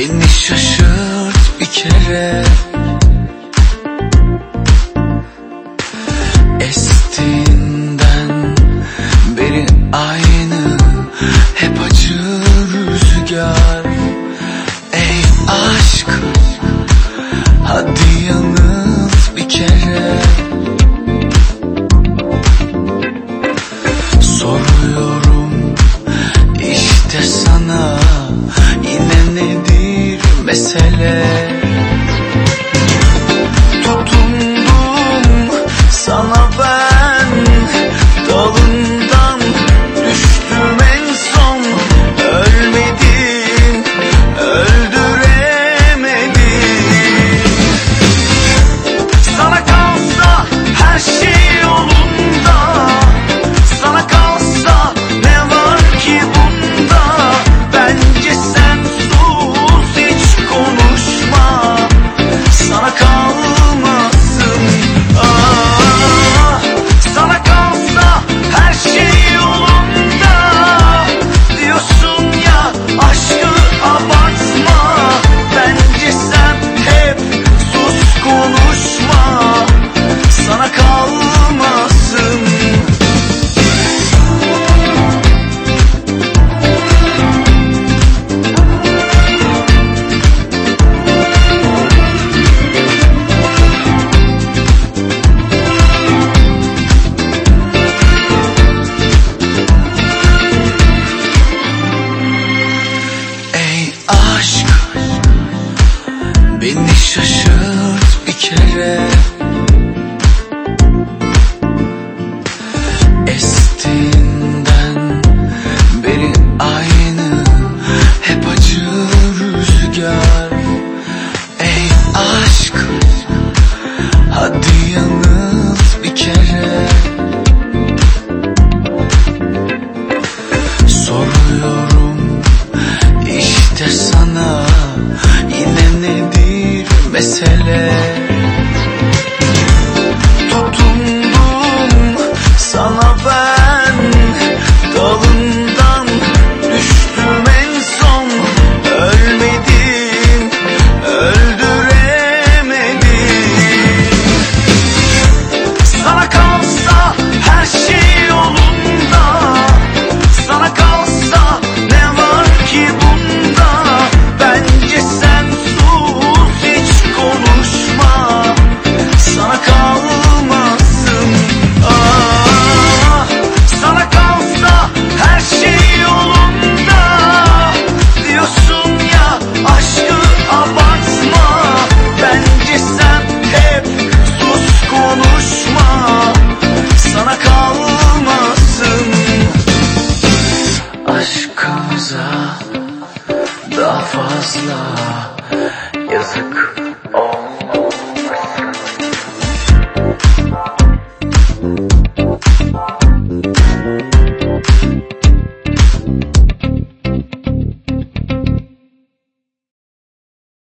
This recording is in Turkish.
Beni şaşırt bir kere. Estiğinden beri aynı Hep acı rüzgar. Ey aşk Hadi yanılt bir kere. مسألة yere Estiğinden beri aynı Hep acı rüzgar. Ey aşk Hadi yanıt bir kere. Soruyorum işte sana yine nedir mesele? Sana